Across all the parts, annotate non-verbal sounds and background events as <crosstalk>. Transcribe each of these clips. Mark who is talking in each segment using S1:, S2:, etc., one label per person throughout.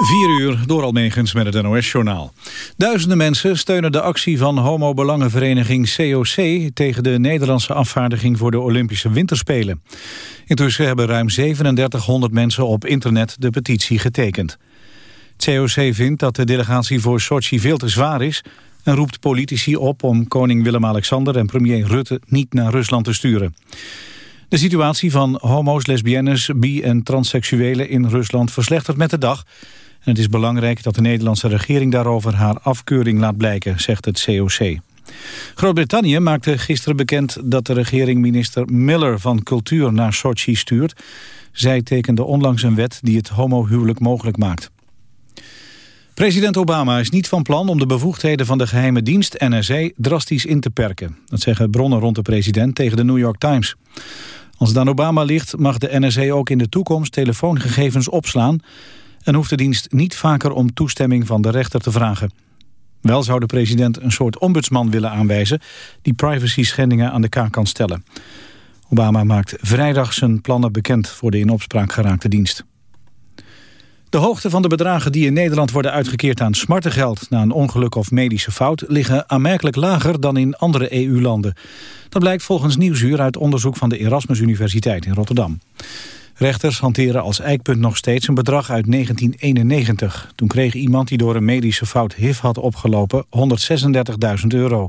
S1: 4 uur door Almegens met het NOS-journaal. Duizenden mensen steunen de actie van homo-belangenvereniging COC... tegen de Nederlandse afvaardiging voor de Olympische Winterspelen. Intussen hebben ruim 3700 mensen op internet de petitie getekend. COC vindt dat de delegatie voor Sochi veel te zwaar is... en roept politici op om koning Willem-Alexander en premier Rutte niet naar Rusland te sturen. De situatie van homo's, lesbiennes, bi- en transseksuelen in Rusland verslechtert met de dag... En het is belangrijk dat de Nederlandse regering daarover haar afkeuring laat blijken, zegt het COC. Groot-Brittannië maakte gisteren bekend dat de regering minister Miller van Cultuur naar Sochi stuurt. Zij tekende onlangs een wet die het homohuwelijk mogelijk maakt. President Obama is niet van plan om de bevoegdheden van de geheime dienst NSA drastisch in te perken. Dat zeggen bronnen rond de president tegen de New York Times. Als het aan Obama ligt mag de NSA ook in de toekomst telefoongegevens opslaan en hoeft de dienst niet vaker om toestemming van de rechter te vragen. Wel zou de president een soort ombudsman willen aanwijzen... die privacy schendingen aan de kaak kan stellen. Obama maakt vrijdag zijn plannen bekend voor de in opspraak geraakte dienst. De hoogte van de bedragen die in Nederland worden uitgekeerd aan smartengeld... na een ongeluk of medische fout liggen aanmerkelijk lager dan in andere EU-landen. Dat blijkt volgens Nieuwsuur uit onderzoek van de Erasmus Universiteit in Rotterdam. Rechters hanteren als eikpunt nog steeds een bedrag uit 1991. Toen kreeg iemand die door een medische fout HIV had opgelopen 136.000 euro.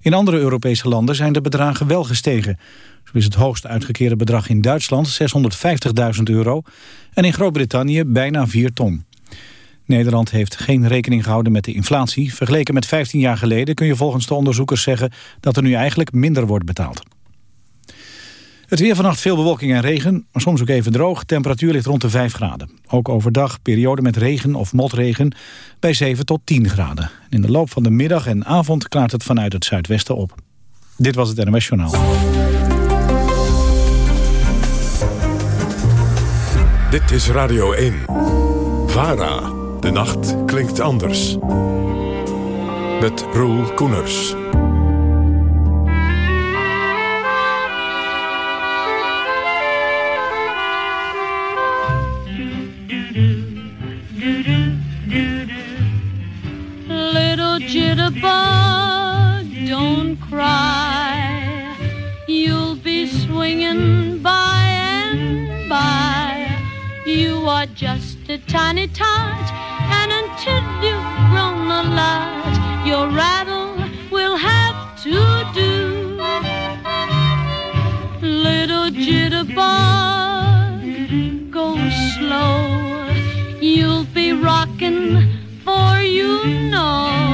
S1: In andere Europese landen zijn de bedragen wel gestegen. Zo is het hoogst uitgekeerde bedrag in Duitsland 650.000 euro... en in Groot-Brittannië bijna 4 ton. Nederland heeft geen rekening gehouden met de inflatie. Vergeleken met 15 jaar geleden kun je volgens de onderzoekers zeggen... dat er nu eigenlijk minder wordt betaald. Het weer vannacht veel bewolking en regen, maar soms ook even droog. Temperatuur ligt rond de 5 graden. Ook overdag periode met regen of motregen bij 7 tot 10 graden. In de loop van de middag en avond klaart het vanuit het zuidwesten op. Dit was het NMS Journaal.
S2: Dit is Radio 1. VARA. De nacht klinkt anders. Met Roel Koeners.
S3: Little jitterbug, don't cry. You'll be swinging by and by. You are just a tiny tot, and until you've grown a lot, your rattle will have to do. Little jitterbug, go slow. You'll be rocking for you know.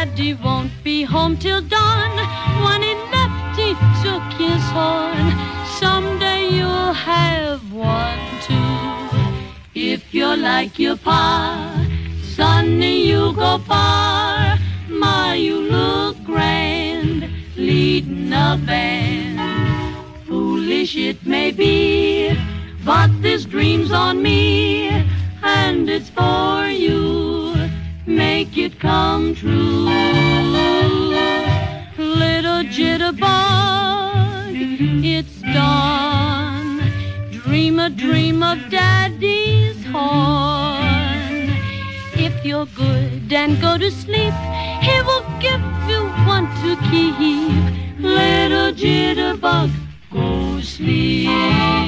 S3: Daddy won't be home till dawn. When he left, he took his horn. Someday you'll have one too. If you're like your pa, sonny, you go far. Ma, you look grand, leading a band. Foolish it may be, but this dream's on me, and it's for you. Make it come true. Little jitterbug, it's dawn. Dream a dream of daddy's horn. If you're good and go to sleep, he will give you one to keep. Little jitterbug, go sleep.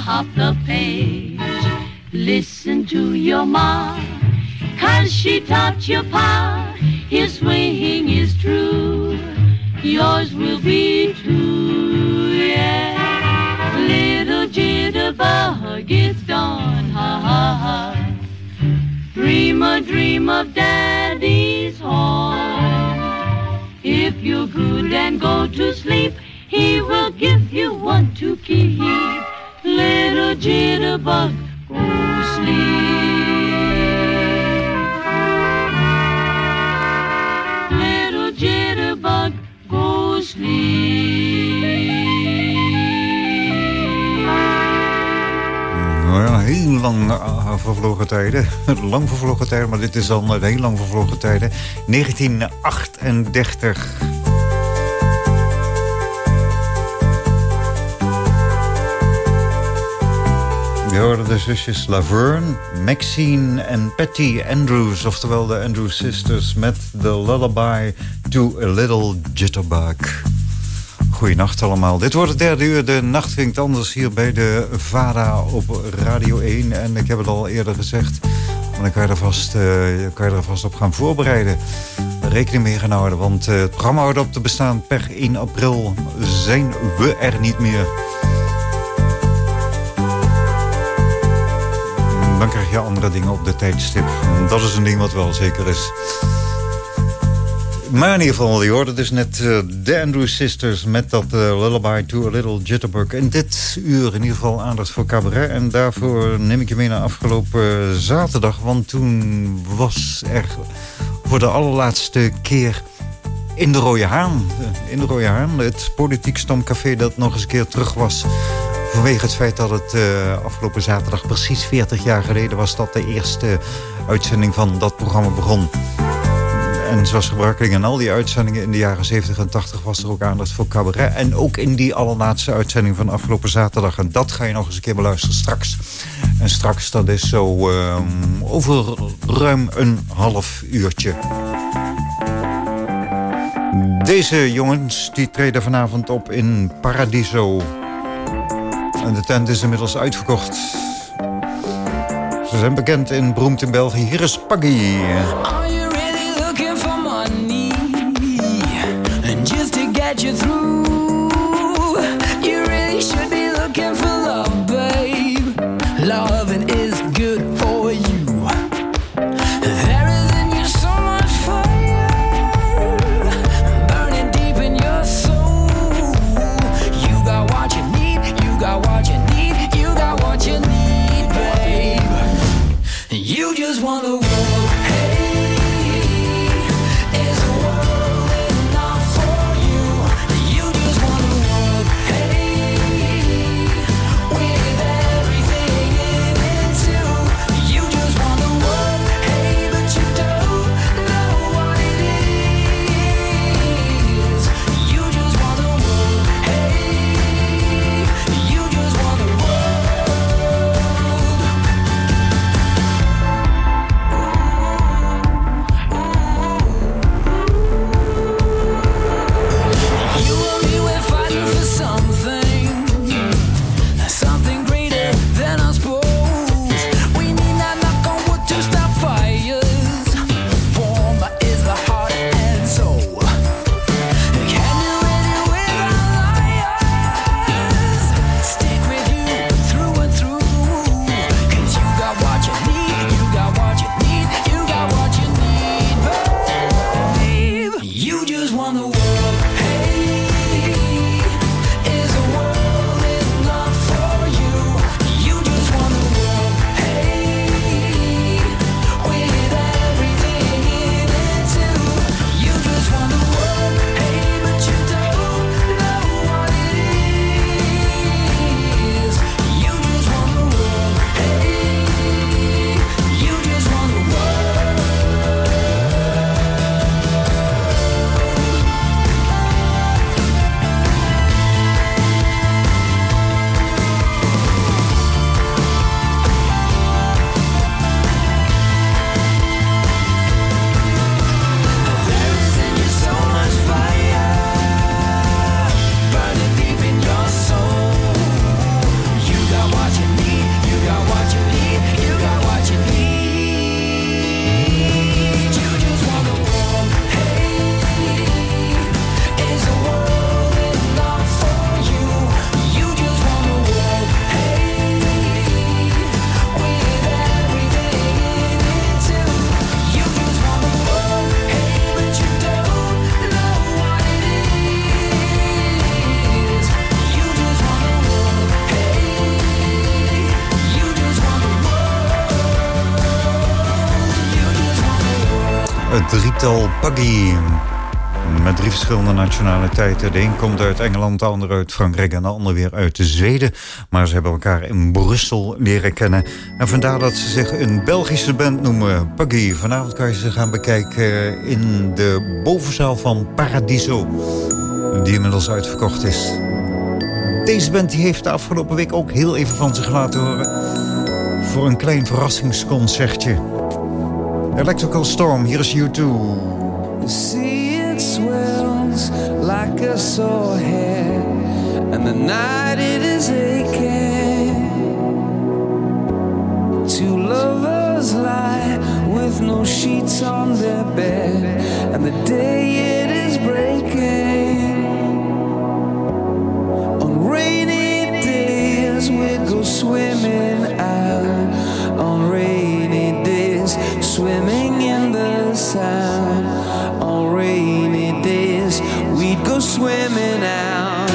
S3: Top the page. Listen to your ma, cause she taught your pa. His swing is true. Yours will be too, yeah. Little jitterbug, it's dawn, ha ha ha. Dream a dream of daddy's horn. If you're good and go to sleep. He will give you one to keep. Little jitterbug, go sleep. Little jitterbug, go sleep.
S4: Nou ja, heel lang uh, vervlogen tijden. <laughs> lang vervlogen tijden, maar dit is dan uh, heel lang vervlogen tijden. 1938. We hoorden de zusjes Laverne, Maxine en Patty Andrews... oftewel de Andrews Sisters met The Lullaby to a Little Jitterbug. Goedenacht allemaal. Dit wordt het derde uur. De nacht klinkt anders hier bij de VARA op Radio 1. En ik heb het al eerder gezegd. Maar dan kan je er vast, uh, kan je er vast op gaan voorbereiden. Rekening mee gaan houden. Want uh, het programma houdt op te bestaan. Per 1 april zijn we er niet meer. Dan krijg je andere dingen op de tijdstip. Dat is een ding wat wel zeker is. Maar in ieder geval, je hoorde dus net uh, de Andrew Sisters... met dat uh, Lullaby to a Little Jitterbug. En dit uur in ieder geval aandacht voor cabaret. En daarvoor neem ik je mee naar afgelopen zaterdag. Want toen was er voor de allerlaatste keer in de Rode Haan... in de Rode Haan, het politiek stamcafé dat nog eens een keer terug was... Vanwege het feit dat het uh, afgelopen zaterdag precies 40 jaar geleden was... dat de eerste uitzending van dat programma begon. En zoals gebruikelijk in al die uitzendingen in de jaren 70 en 80... was er ook aandacht voor cabaret. En ook in die allerlaatste uitzending van afgelopen zaterdag. En dat ga je nog eens een keer beluisteren straks. En straks, dat is zo uh, over ruim een half uurtje. Deze jongens die treden vanavond op in Paradiso. En de tent is inmiddels uitverkocht. Ze zijn bekend in Broemt in België. Hier is Paggy. you through. You Puggy. Met drie verschillende nationaliteiten. De een komt uit Engeland, de ander uit Frankrijk en de ander weer uit Zweden. Maar ze hebben elkaar in Brussel leren kennen. En vandaar dat ze zich een Belgische band noemen. Puggy. Vanavond kan je ze gaan bekijken in de bovenzaal van Paradiso. Die inmiddels uitverkocht is. Deze band die heeft de afgelopen week ook heel even van zich laten horen. Voor een klein verrassingsconcertje. Electrical Storm, hier is U2.
S5: The sea it swells like a sore head, and the night it is aching. Two lovers lie with no sheets on their bed, and the day it is breaking. On rainy days we go swimming out. On rainy days, swimming in the sand. swimming out.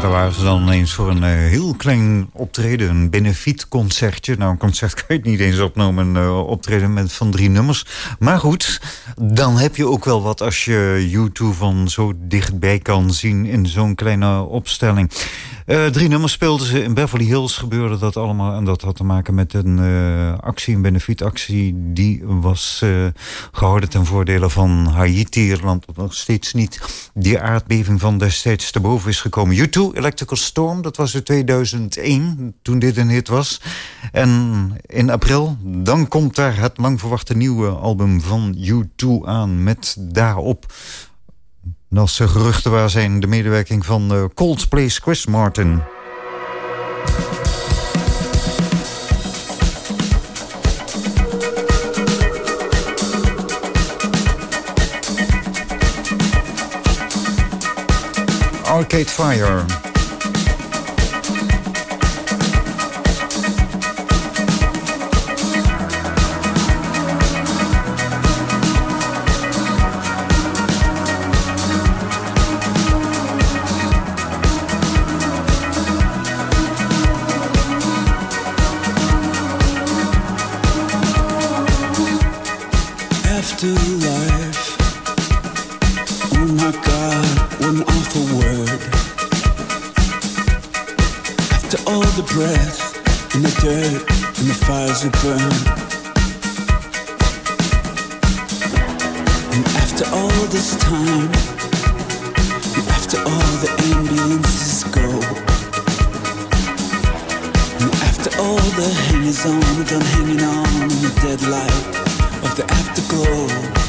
S4: Daar waren ze dan ineens voor een eh, heel klein optreden, een benefietconcertje. Nou, een concert <laughs> kan je het niet eens opnemen, een eh, optreden met van drie nummers. Maar goed, dan heb je ook wel wat als je YouTube van zo dichtbij kan zien in zo'n kleine opstelling. Eh, drie nummers speelden ze in Beverly Hills, gebeurde dat allemaal. En dat had te maken met een actie, een benefietactie. Die was eh, gehouden ten voordele van Haiti. Het land dat nog steeds niet die aardbeving van destijds te boven is gekomen. U2, Electrical Storm, dat was in 2001, toen dit een hit was. En in april, dan komt daar het lang verwachte nieuwe album van U2 aan. Met daarop als er geruchten waar zijn de medewerking van uh, Coldplay's Chris Martin. Arcade Fire.
S6: Breath and the dirt and the fires we burn. And after all this time, and after all the ambulances go. And after all the hangers on, we're done hanging on in the dead light of the afterglow.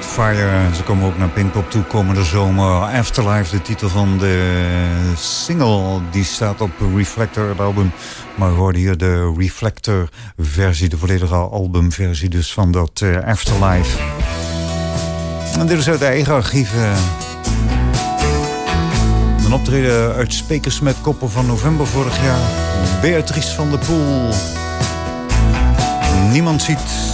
S3: Fire. Ze komen ook naar Pinkpop toe komende zomer. Afterlife, de titel van de single, die staat op Reflector, het album. Maar we hoorden hier de Reflector-versie, de volledige albumversie dus van dat eh, Afterlife. En dit is uit eigen archieven. Eh. Een optreden uit Spekers met Koppen van november vorig jaar. Beatrice van der Poel. Niemand ziet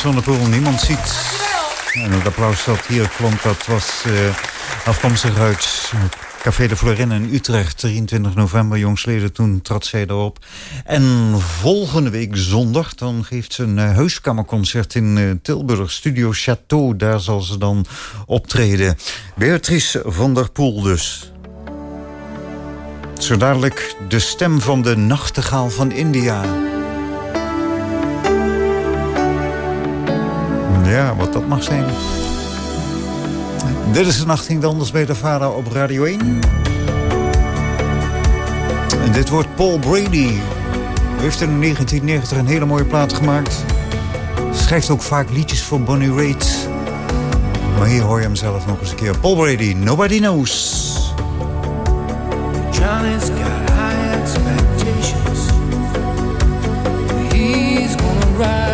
S4: Van
S3: der Poel, niemand ziet. En het applaus dat hier klonk, dat was eh, afkomstig uit
S4: Café de Florin in Utrecht, 23 november jongsleden. Toen trad zij erop. En volgende week zondag dan geeft ze een uh, huiskamerconcert in eh, Tilburg, Studio Chateau. Daar zal ze dan optreden. Beatrice van der Poel dus. Zo dadelijk de stem van de nachtegaal van India. Ja, wat dat mag zijn. Dit is de Nacht ging anders bij de Vara op Radio 1. En dit wordt Paul Brady. Heeft in 1990 een hele mooie plaat gemaakt. Schrijft ook vaak liedjes voor Bonnie Raitt. Maar hier hoor je hem zelf nog eens een keer. Paul Brady, Nobody Knows.
S7: Expectations. He's gonna rise.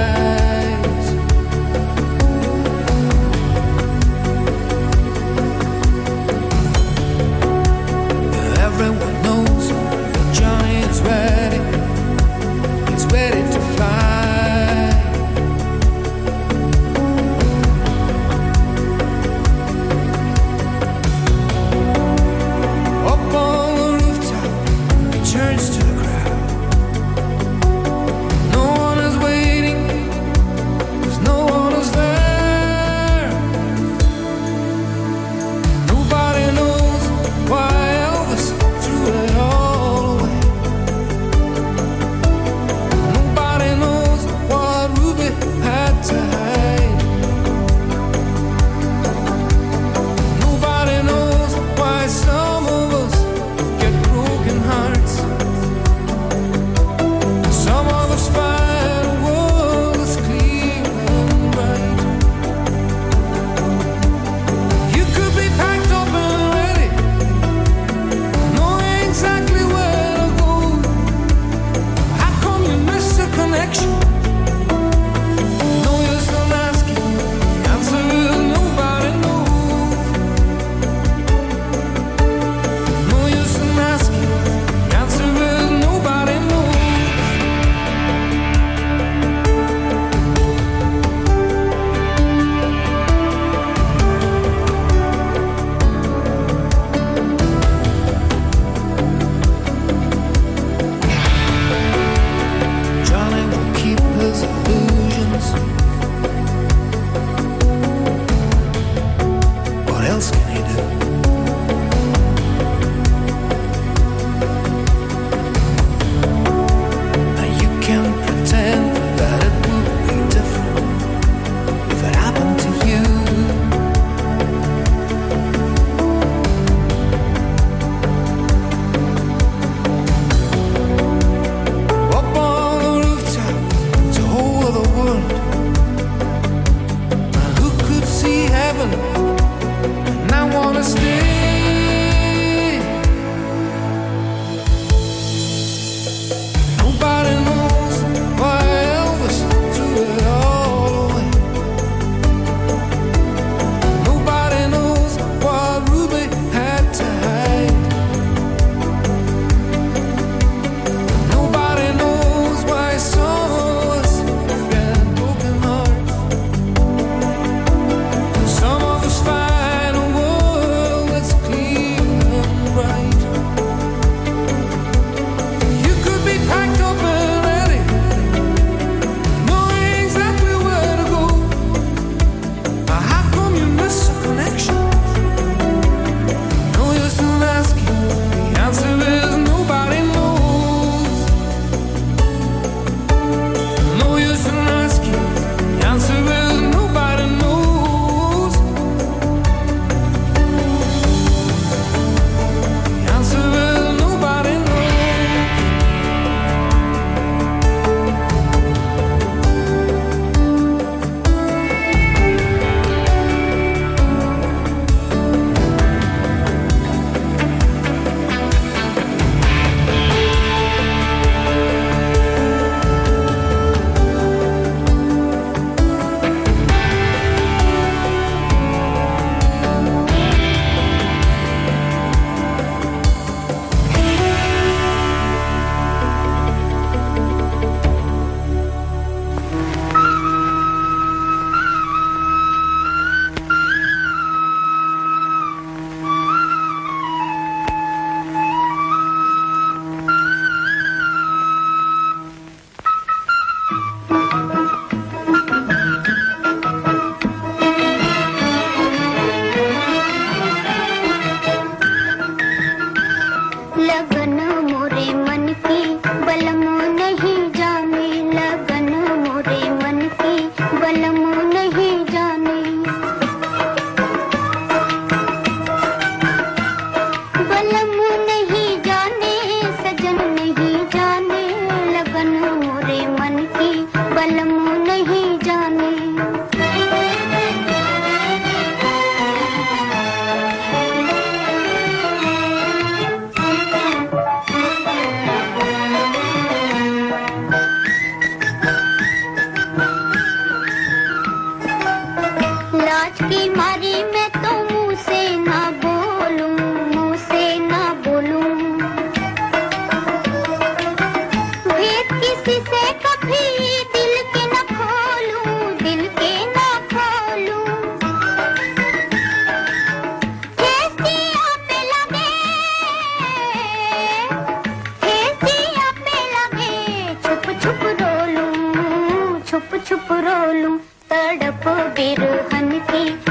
S8: तड़प बिरहन की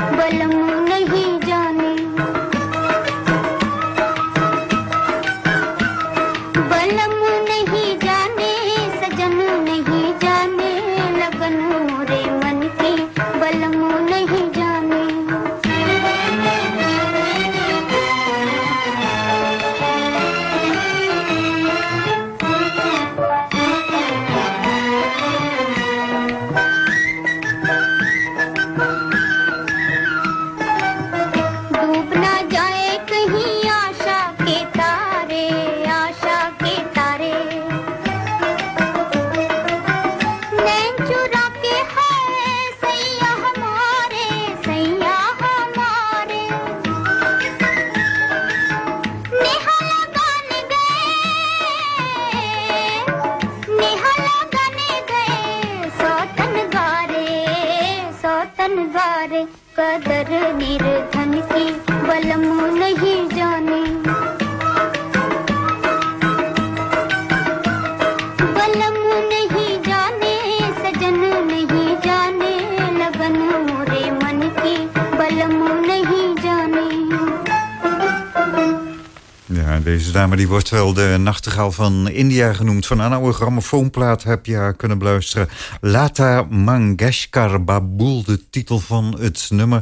S4: dame die wordt wel de nachtegaal van India genoemd. Van een oude grammofoonplaat heb je haar kunnen beluisteren. Lata Mangeshkar Babul, de titel van het nummer.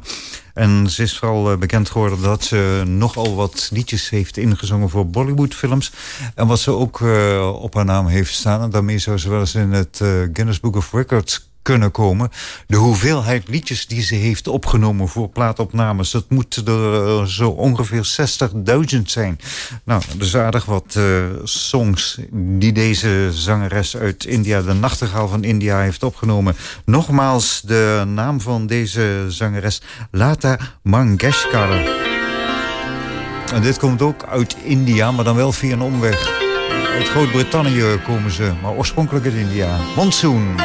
S4: En ze is vooral eh, bekend geworden dat ze nogal wat liedjes heeft ingezongen voor Bollywoodfilms. En wat ze ook eh, op haar naam heeft staan. En daarmee zou ze wel eens in het eh, Guinness Book of Records kunnen komen. De hoeveelheid liedjes die ze heeft opgenomen voor plaatopnames... dat moet er eh, zo ongeveer 60.000 zijn. Nou, is aardig wat eh, songs die deze zangeres uit India... de nachtegaal van India heeft opgenomen. Nogmaals de naam van deze zangeres, Lata Mangeshkar. En dit komt ook uit India, maar dan wel via een omweg. Uit Groot-Brittannië komen ze, maar oorspronkelijk uit India. Monsoon.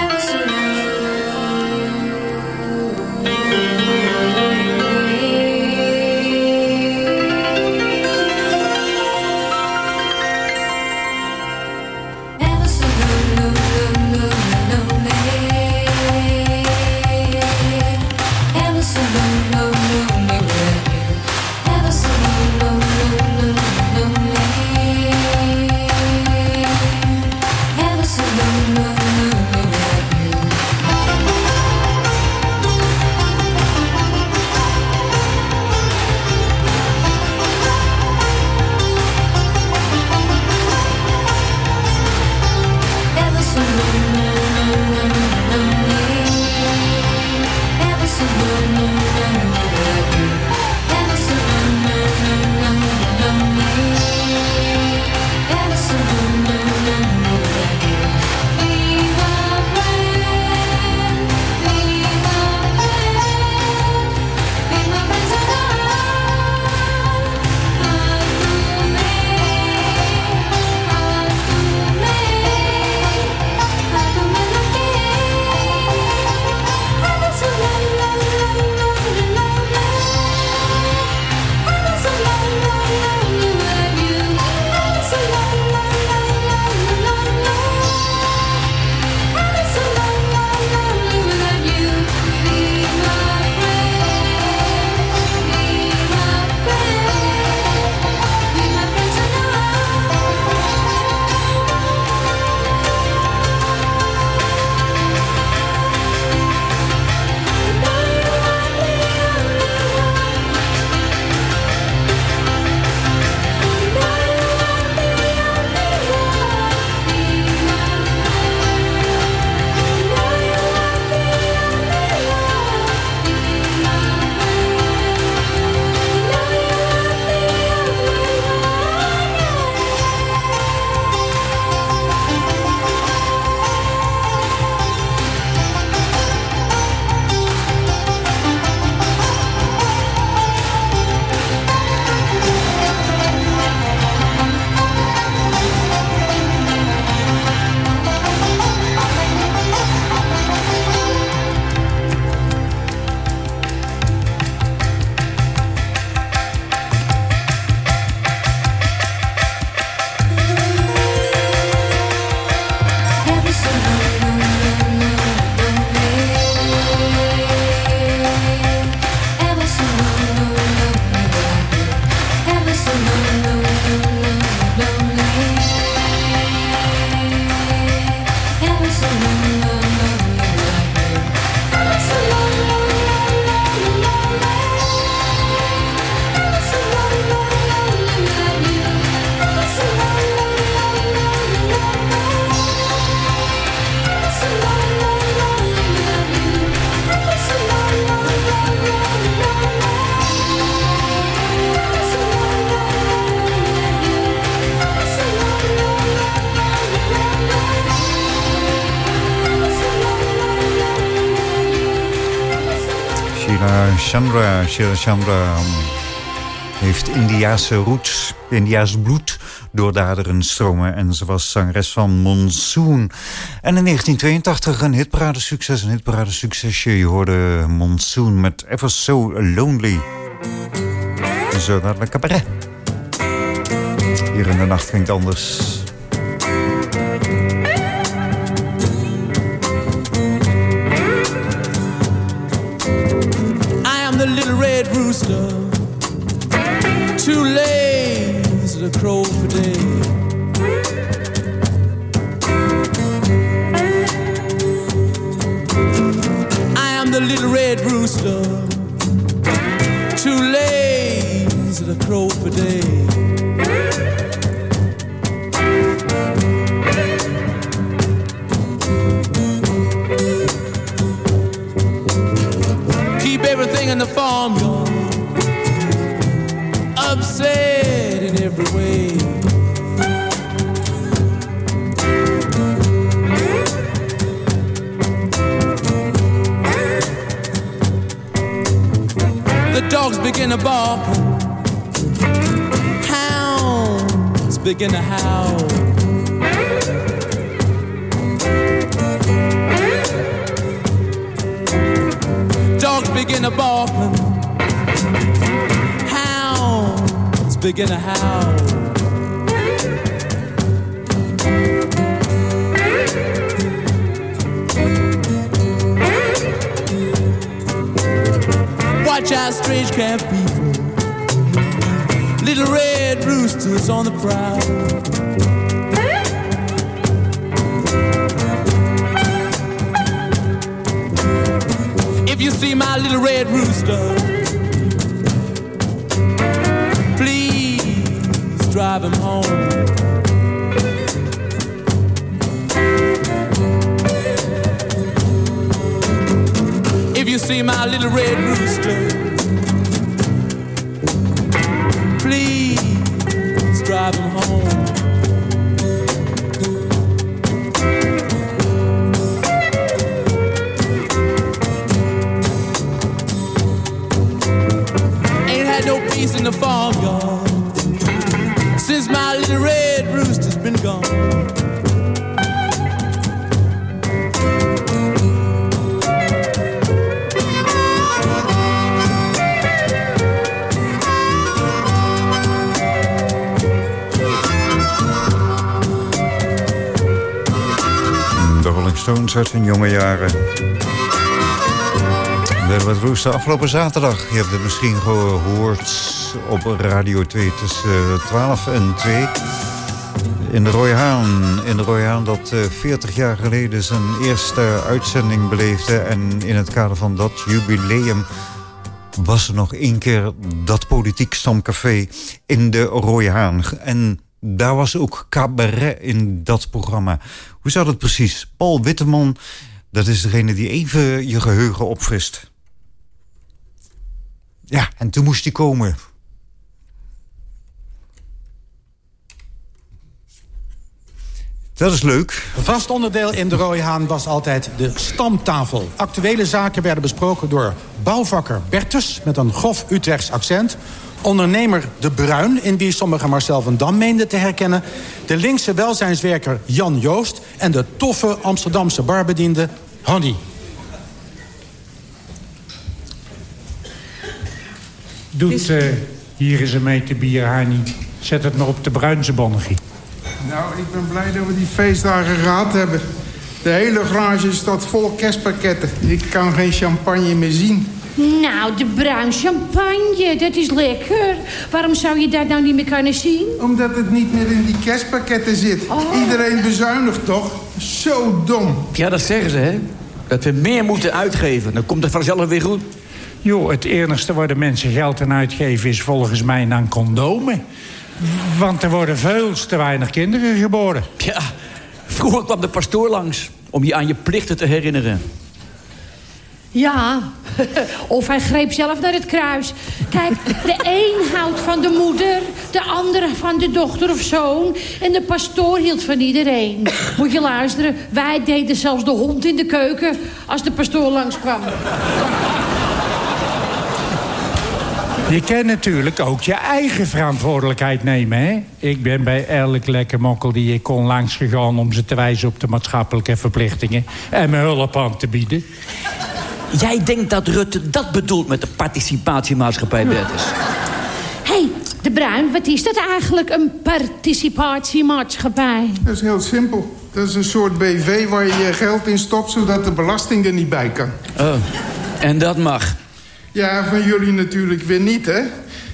S4: Chandra. Sheila Chandra heeft Indiaanse roots, Indiaas bloed doordaderen stromen. En ze was zangeres van Monsoon. En in 1982 een hitparade-succes, een hitparade-succesje. Je hoorde Monsoon met Ever So Lonely. Zo naar de cabaret. Hier in de nacht klinkt anders.
S9: Too lazy to crow for day. I am the little red rooster, too lazy to crow for day. Keep everything in the farmyard upset in every way. The dogs begin to bark, hounds begin to howl. Dogs begin to bark, begin to howl. Watch out, strange camp people. Little red roosters on the prowl. If you see my little red rooster, drive him home. If you see my little red rooster, please drive him home. Ain't had no peace in the farmyard
S4: De Stones uit hun jonge jaren. Velvet Rooster afgelopen zaterdag. Je hebt het misschien gehoord op Radio 2 tussen 12 en 2. In de Roy Haan. In de Roy Haan dat eh, 40 jaar geleden zijn eerste uitzending beleefde. En in het kader van dat jubileum was er nog één keer dat politiek stamcafé in de Roy Haan. En daar was ook cabaret in dat programma. Hoe zat het precies? Paul Witteman, dat is degene die even je geheugen opfrist. Ja, en toen moest hij komen. Dat is leuk.
S10: Een vast onderdeel in de Rode Haan was altijd de stamtafel. Actuele zaken werden besproken door bouwvakker Bertus... met een grof Utrechts accent. Ondernemer De Bruin, in wie sommigen Marcel van Dam meenden te herkennen. De linkse welzijnswerker Jan Joost. En de toffe Amsterdamse barbediende Honey.
S11: Doet eh, hier eens een meter bier, Hani. Zet het maar op de bruinse bonnegie.
S12: Nou, ik ben blij dat we die feestdagen gehad hebben. De hele garage staat vol kerstpakketten. Ik kan geen champagne meer zien.
S13: Nou, de bruin champagne, dat is lekker. Waarom zou je dat nou niet meer kunnen zien?
S12: Omdat het niet meer in die kerstpakketten zit. Iedereen bezuinigt toch? Zo dom.
S14: Ja, dat zeggen ze, hè? Dat we meer moeten uitgeven. Dan komt het vanzelf weer goed.
S11: Joh, het enigste waar de mensen geld aan uitgeven is volgens mij aan condomen. Want er worden veel te weinig kinderen geboren.
S14: Ja, vroeger kwam de pastoor langs om je aan je plichten te herinneren.
S13: Ja, <laughs> of hij greep zelf naar het kruis. Kijk, de <laughs> een houdt van de moeder, de andere van de dochter of zoon... en de pastoor hield van iedereen. <coughs> Moet je luisteren, wij deden zelfs de hond in de keuken... als de pastoor langskwam.
S11: Je kan natuurlijk ook je eigen verantwoordelijkheid nemen, hè? Ik ben bij elk lekker mokkel die ik kon langs gegaan... om ze te wijzen op de maatschappelijke verplichtingen... en mijn hulp aan te bieden.
S14: Jij denkt dat Rutte dat bedoelt met de participatiemaatschappij, Bertus?
S13: Hé, hey, de Bruin, wat is dat eigenlijk, een participatiemaatschappij?
S12: Dat is heel simpel. Dat is een soort BV waar je je geld in stopt... zodat de belasting er niet bij kan.
S14: Oh, en dat mag.
S12: Ja, van jullie natuurlijk weer niet, hè?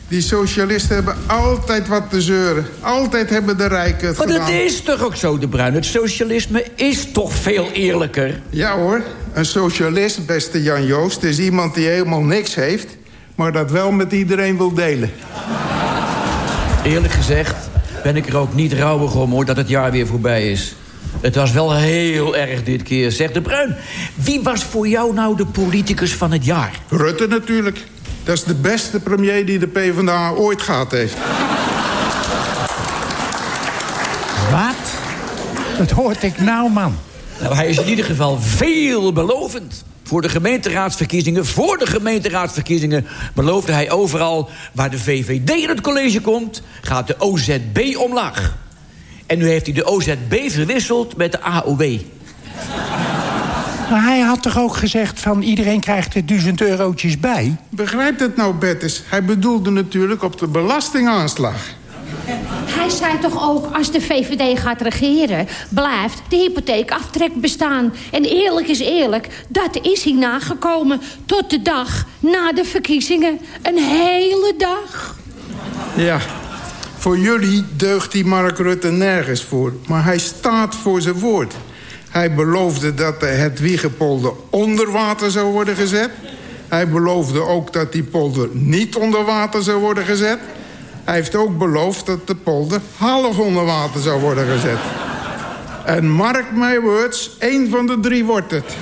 S12: Die socialisten hebben altijd wat te zeuren. Altijd hebben de rijken het
S14: Maar dat
S12: gedaan.
S14: is toch ook zo, de Bruin? Het socialisme is toch veel eerlijker?
S12: Ja hoor, een socialist, beste Jan Joost... is iemand die helemaal niks heeft... maar dat wel met iedereen wil delen.
S14: Eerlijk gezegd ben ik er ook niet rouwig om, hoor, dat het jaar weer voorbij is. Het was wel heel erg dit keer. Zeg, De Bruin, wie was voor jou nou de politicus van het jaar?
S12: Rutte natuurlijk. Dat is de beste premier die de PvdA ooit gehad heeft.
S11: Wat? Dat hoort ik nou, man.
S14: Nou, hij is in ieder geval veelbelovend. Voor de gemeenteraadsverkiezingen, voor de gemeenteraadsverkiezingen... beloofde hij overal waar de VVD in het college komt... gaat de OZB omlaag. En nu heeft hij de OZB verwisseld met de AOW.
S11: Maar hij had toch ook gezegd van iedereen krijgt er duizend eurotjes bij?
S12: Begrijpt het nou, Bettis? Hij bedoelde natuurlijk op de belastingaanslag.
S13: Hij zei toch ook, als de VVD gaat regeren... blijft de hypotheekaftrek bestaan. En eerlijk is eerlijk, dat is hij nagekomen... tot de dag na de verkiezingen. Een hele dag.
S12: Ja, voor jullie deugt die Mark Rutte nergens voor. Maar hij staat voor zijn woord. Hij beloofde dat de Hedwiegepolder onder water zou worden gezet. Hij beloofde ook dat die polder niet onder water zou worden gezet. Hij heeft ook beloofd dat de polder half onder water zou worden gezet. En mark my words, één van de drie wordt het.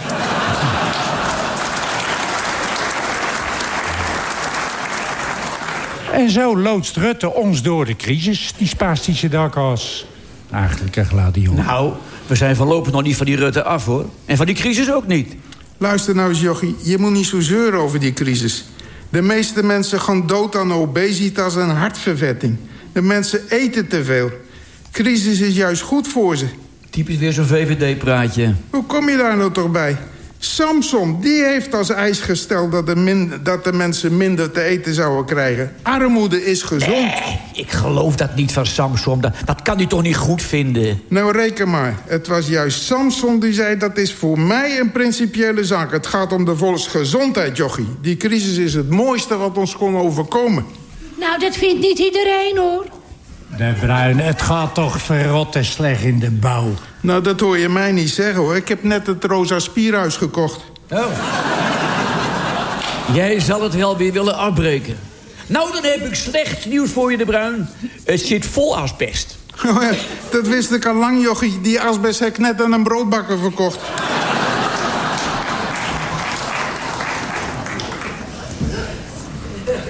S11: En zo loodst Rutte ons door de crisis, die spastische dakkas. Eigenlijk een gladiool.
S14: Nou, we zijn voorlopig nog niet van die Rutte af, hoor. En van die crisis ook niet.
S12: Luister nou eens, Jochie. Je moet niet zo zeuren over die crisis. De meeste mensen gaan dood aan obesitas en hartvervetting. De mensen eten te veel. Crisis is juist goed voor ze.
S14: Typisch weer zo'n VVD-praatje.
S12: Hoe kom je daar nou toch bij? Samson, die heeft als eis gesteld dat de, min- dat de mensen minder te eten zouden krijgen. Armoede is gezond.
S14: Ik geloof dat niet van Samson. Dat, dat kan hij toch niet goed vinden?
S12: Nou, reken maar. Het was juist Samson die zei... dat is voor mij een principiële zaak. Het gaat om de volksgezondheid, jochie. Die crisis is het mooiste wat ons kon overkomen.
S13: Nou, dat vindt niet iedereen, hoor.
S11: De Bruin, het gaat toch verrotte slecht in de bouw.
S12: Nou, dat hoor je mij niet zeggen, hoor. Ik heb net het Rosa Spierhuis gekocht.
S14: Oh. Jij zal het wel weer willen afbreken. Nou, dan heb ik slecht nieuws voor je, De Bruin. Het zit vol asbest.
S12: Oh dat wist ik al lang, jochie. Die asbest heb ik net aan een broodbakker verkocht.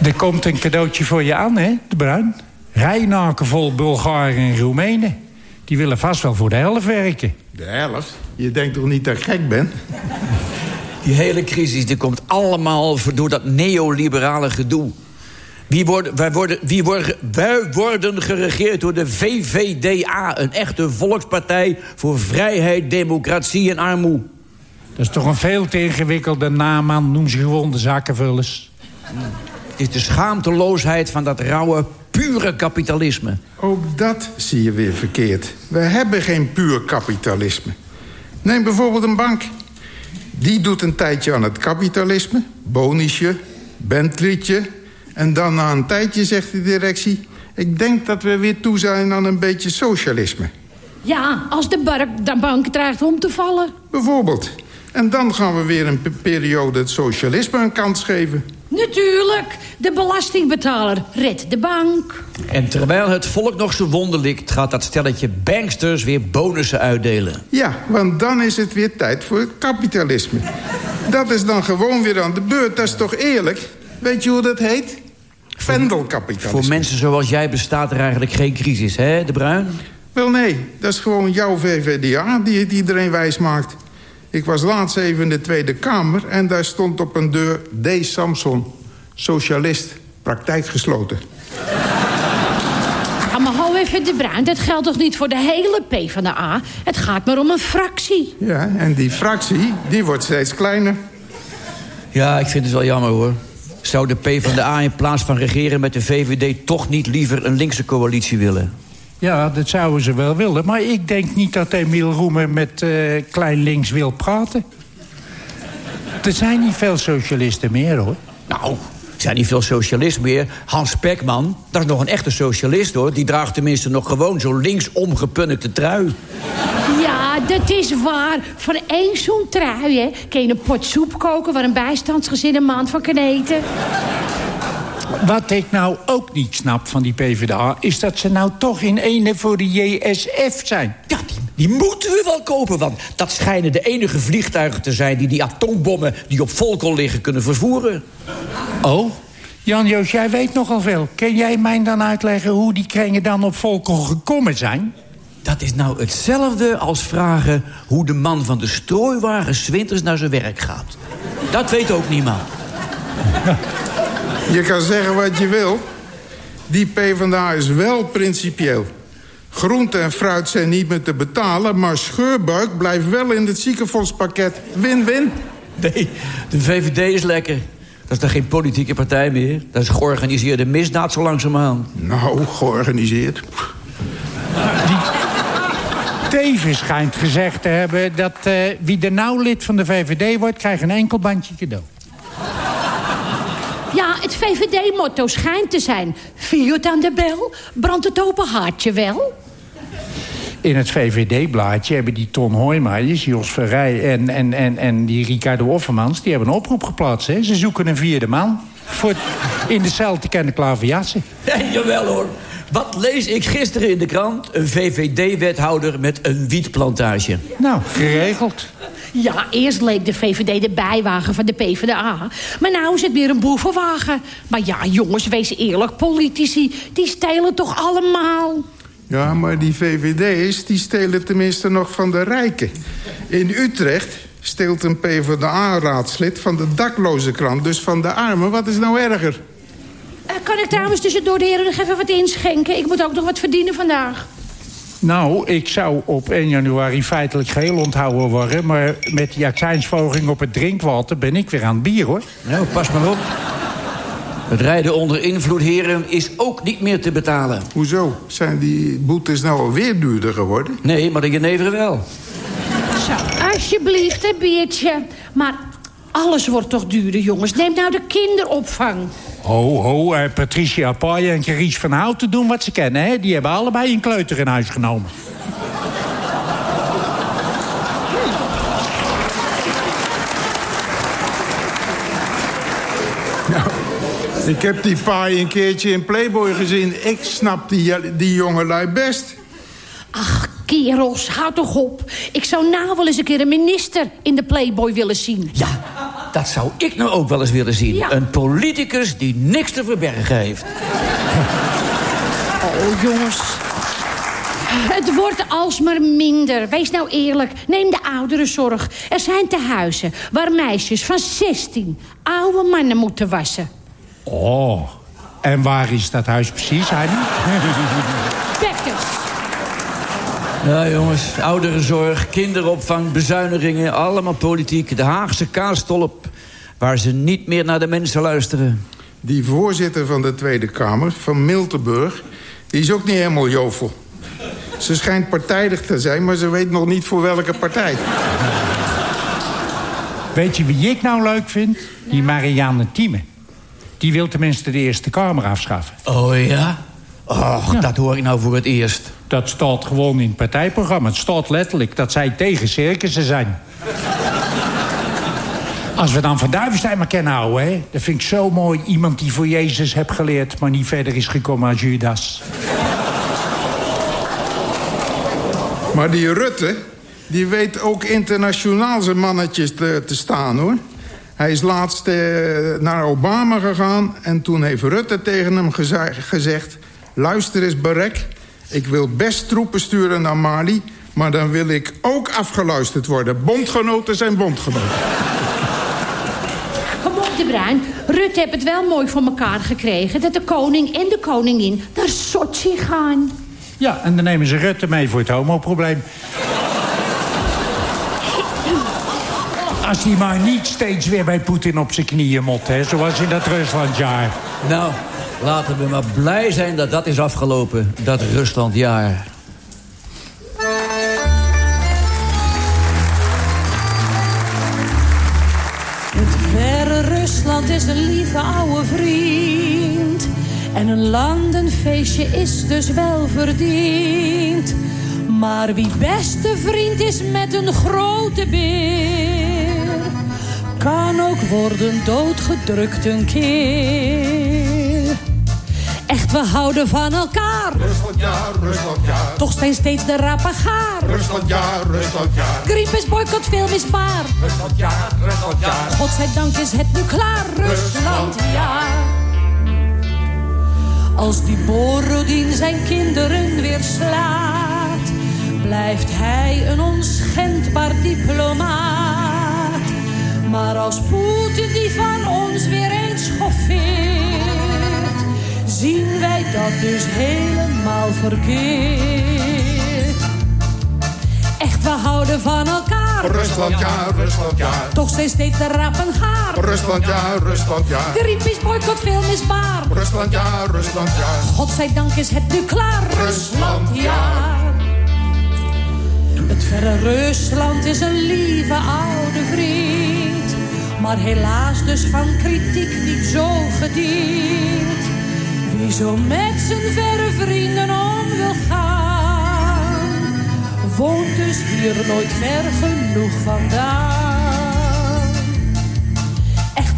S11: Er komt een cadeautje voor je aan, hè, De Bruin? Rijnaken vol Bulgaren en Roemenen. Die willen vast wel voor de helft werken.
S12: De helft? Je denkt toch niet dat ik gek ben?
S14: Die hele crisis die komt allemaal door dat neoliberale gedoe. Wie worden, wij, worden, wie worden, wij worden geregeerd door de VVDA... een echte volkspartij voor vrijheid, democratie en armoede.
S11: Dat is toch een veel te ingewikkelde naam, man. Noem ze gewoon de zakenvullers.
S14: Het is de schaamteloosheid van dat rauwe, pure kapitalisme.
S12: Ook dat zie je weer verkeerd. We hebben geen puur kapitalisme. Neem bijvoorbeeld een bank. Die doet een tijdje aan het kapitalisme. Bonusje, Bentleytje. En dan na een tijdje zegt de directie... ik denk dat we weer toe zijn aan een beetje socialisme.
S13: Ja, als de, de bank dreigt om te vallen.
S12: Bijvoorbeeld. En dan gaan we weer een pe- periode het socialisme een kans geven.
S13: Natuurlijk, de belastingbetaler redt de bank.
S14: En terwijl het volk nog zijn wonden likt... gaat dat stelletje banksters weer bonussen uitdelen.
S12: Ja, want dan is het weer tijd voor het kapitalisme. Dat is dan gewoon weer aan de beurt, dat is toch eerlijk? Weet je hoe dat heet? Vendelkapitalisme.
S14: Voor mensen zoals jij bestaat er eigenlijk geen crisis, hè, De Bruin?
S12: Wel nee, dat is gewoon jouw VVDA die het iedereen wijs maakt. Ik was laatst even in de Tweede Kamer en daar stond op een deur... D. Samson, socialist. Praktijk gesloten.
S13: Ja, maar hou even de bruin. Dat geldt toch niet voor de hele P van de A? Het gaat maar om een fractie.
S12: Ja, en die fractie, die wordt steeds kleiner.
S14: Ja, ik vind het wel jammer hoor. Zou de PvdA in plaats van regeren met de VVD... toch niet liever een linkse coalitie willen?
S11: Ja, dat zouden ze wel willen. Maar ik denk niet dat Emiel Roemer met eh, Klein Links wil praten. Er zijn niet veel socialisten meer, hoor.
S14: Nou, er zijn niet veel socialisten meer. Hans Pekman, dat is nog een echte socialist, hoor. Die draagt tenminste nog gewoon zo'n linksom gepunnikte trui.
S13: Ja, dat is waar. Voor één zo'n trui, hè, kun je een pot soep koken... waar een bijstandsgezin een maand van kan eten.
S11: Wat ik nou ook niet snap van die PvdA... is dat ze nou toch in ene voor de JSF zijn.
S14: Ja, die, die moeten we wel kopen, want dat schijnen de enige vliegtuigen te zijn... die die atoombommen die op Volkel liggen kunnen vervoeren.
S11: Oh? Jan-Joos, jij weet nogal veel. Kun jij mij dan uitleggen hoe die kringen dan op Volkel gekomen zijn?
S14: Dat is nou hetzelfde als vragen hoe de man van de strooiwagen... winters naar zijn werk gaat. Dat weet ook niemand. <laughs>
S12: Je kan zeggen wat je wil. Die PvdA is wel principieel. Groente en fruit zijn niet meer te betalen... maar scheurbuik blijft wel in het ziekenfondspakket. Win-win.
S14: Nee, de VVD is lekker. Dat is dan geen politieke partij meer. Dat is georganiseerde misdaad zo langzamerhand.
S12: Nou, georganiseerd.
S11: Tevens schijnt gezegd te hebben dat eh, wie er nou lid van de VVD wordt... krijgt een enkel bandje cadeau.
S13: Ja, het VVD-motto schijnt te zijn... Viert aan de bel, brandt het open haartje wel.
S11: In het VVD-blaadje hebben die Ton Hoijmaijers, Jos Verrij en, en, en, en die Ricardo Offermans... die hebben een oproep geplaatst. Hè? Ze zoeken een vierde man voor in de cel te kennen klaverjassen.
S14: Ja, <laughs> jawel hoor. Wat lees ik gisteren in de krant? Een VVD-wethouder met een wietplantage.
S11: Nou, geregeld.
S13: Ja, eerst leek de VVD de bijwagen van de PvdA. Maar nou is het weer een boevenwagen. Maar ja, jongens, wees eerlijk. Politici, die stelen toch allemaal?
S12: Ja, maar die VVD'ers, die stelen tenminste nog van de rijken. In Utrecht steelt een PvdA-raadslid van de dakloze krant... dus van de armen. Wat is nou erger?
S13: Eh, kan ik trouwens tussendoor de heren nog even wat inschenken? Ik moet ook nog wat verdienen vandaag.
S11: Nou, ik zou op 1 januari feitelijk geheel onthouden worden... maar met die accijnsverhoging op het drinkwater ben ik weer aan het bier, hoor.
S14: Nou, pas maar op. Het rijden onder invloed, heren, is ook niet meer te betalen.
S12: Hoezo? Zijn die boetes nou alweer duurder geworden?
S14: Nee, maar de jenever wel.
S13: Zo, alsjeblieft, een biertje. Maar alles wordt toch duurder, jongens. Neem nou de kinderopvang.
S11: Ho, ho, eh, Patricia Paaien en Carice van Houten doen wat ze kennen, hè? Die hebben allebei een kleuter in huis genomen.
S12: Ik heb die paai een keertje in Playboy gezien. Ik snap die, die jongelui best.
S13: Ach, kerels, houd toch op. Ik zou nou wel eens een keer een minister in de Playboy willen zien.
S14: Ja, dat zou ik nou ook wel eens willen zien.
S13: Ja.
S14: Een politicus die niks te verbergen heeft.
S13: Oh, jongens. Het wordt alsmaar minder. Wees nou eerlijk. Neem de ouderenzorg. Er zijn tehuizen waar meisjes van 16 oude mannen moeten wassen.
S11: Oh, en waar is dat huis precies, Heidi? <laughs>
S14: Ja, jongens, ouderenzorg, kinderopvang, bezuinigingen... allemaal politiek. De Haagse kaastolp, waar ze niet meer naar de mensen luisteren.
S12: Die voorzitter van de Tweede Kamer, van Miltenburg... die is ook niet helemaal jovel. Ze schijnt partijdig te zijn, maar ze weet nog niet voor welke partij.
S11: Weet je wie ik nou leuk vind? Die Marianne Thieme. Die wil tenminste de Eerste Kamer afschaffen.
S14: Oh ja? Och, dat hoor ik nou voor het eerst.
S11: Dat staat gewoon in het partijprogramma. Het staat letterlijk dat zij tegen circussen zijn. Als we dan Van Duivenstein maar kennen houden, hè? Dat vind ik zo mooi. Iemand die voor Jezus hebt geleerd... maar niet verder is gekomen als Judas.
S12: Maar die Rutte, die weet ook internationaal zijn mannetjes te, te staan, hoor. Hij is laatst eh, naar Obama gegaan... en toen heeft Rutte tegen hem geze- gezegd... luister eens, Barek, ik wil best troepen sturen naar Mali... maar dan wil ik ook afgeluisterd worden. Bondgenoten zijn bondgenoten.
S13: Kom op, de Bruin.
S15: Rutte heeft het wel mooi voor elkaar gekregen... dat de koning en de koningin naar Sochi gaan.
S11: Ja, en dan nemen ze Rutte mee voor het homoprobleem. Als hij maar niet steeds weer bij Poetin op zijn knieën mot, hè, zoals in dat Ruslandjaar.
S14: Nou, laten we maar blij zijn dat dat is afgelopen, dat Ruslandjaar.
S13: Het verre Rusland is een lieve oude vriend. En een landenfeestje is dus wel verdiend. Maar wie beste vriend is met een grote beer... kan ook worden doodgedrukt een keer. We houden van elkaar.
S12: Rusland ja, Rusland ja.
S13: Toch zijn steeds de rappen gaar.
S12: Rusland ja, Rusland ja.
S13: Greenpeace boycott veel misbaar.
S12: Rusland ja, Rusland ja.
S13: Godzijdank is het nu klaar, Rusland, ja. Als die Borodin zijn kinderen weer slaat, blijft hij een onschendbaar diplomaat. Maar als Poetin die van ons weer eens schoffeert, zien wij dat dus helemaal verkeerd. Echt, we houden van elkaar.
S12: Rusland ja, Rusland ja.
S13: Toch zijn steeds de rappen gaar.
S12: Rusland ja, Rusland ja.
S13: Greenpeace boycott veel misbaar.
S12: Rusland ja, Rusland ja.
S13: Godzijdank is het nu klaar. Rusland, ja. Het verre Rusland is een lieve oude vriend. Maar helaas dus van kritiek niet zo gediend. Wie zo met zijn verre vrienden om wil gaan. Woont dus hier nooit ver genoeg vandaan.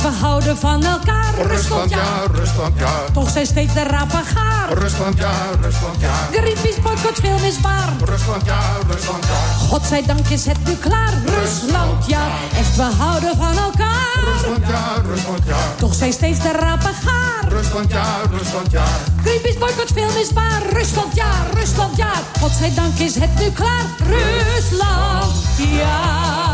S13: We houden van elkaar.
S12: Rusland ja, Rusland ja.
S13: Toch zijn steeds de rappen gaar.
S12: Rusland ja, Rusland ja.
S13: Greenpeace boycott veel misbaar.
S12: Rusland ja, Rusland ja.
S13: Godzijdank is het nu klaar. Rusland, ja. Echt, we houden van elkaar.
S12: Rusland ja, Rusland ja.
S13: Toch zijn steeds de rapen gaar.
S12: Rusland ja, Rusland ja.
S13: Greenpeace boycott veel misbaar. Rusland, ja, Rusland, ja. Godzijdank is het nu klaar. Rusland, ja.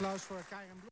S10: Applaus voor Karen.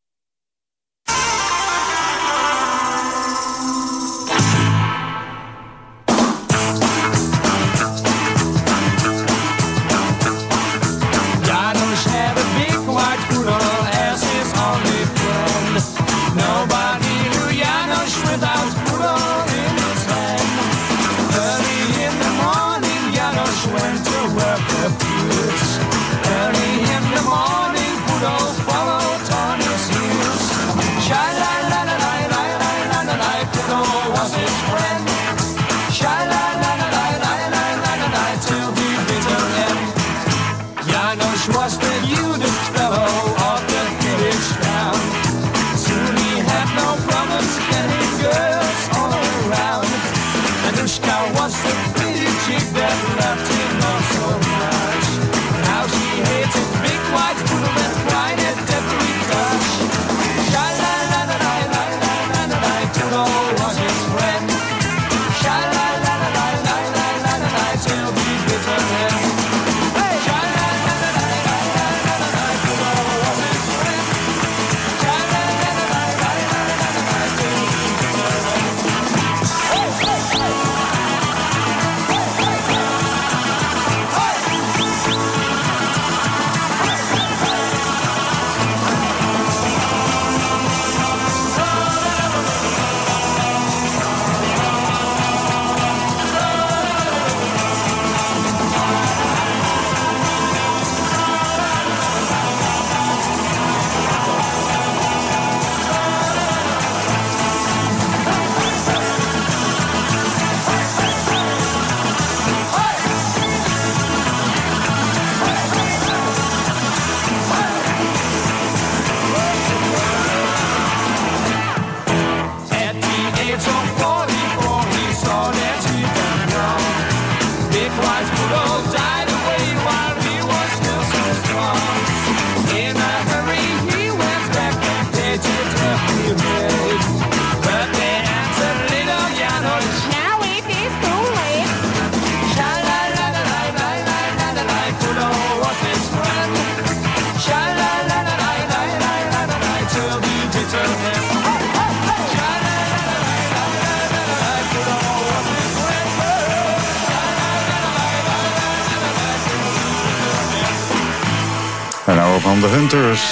S4: Een oude van de Hunters.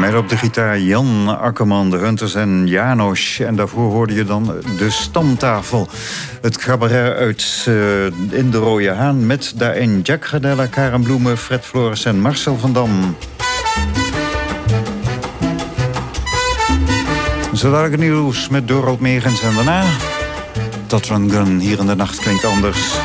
S4: Met op de gitaar Jan Akkerman, de Hunters en Janos. En daarvoor hoorde je dan de stamtafel. Het cabaret uit eh, In de Rode Haan... met daarin Jack Gardella, Karen Bloemen, Fred Flores en Marcel van Dam. Zo dadelijk het nieuws met Dorot Megens en daarna... Gun hier in de nacht klinkt anders.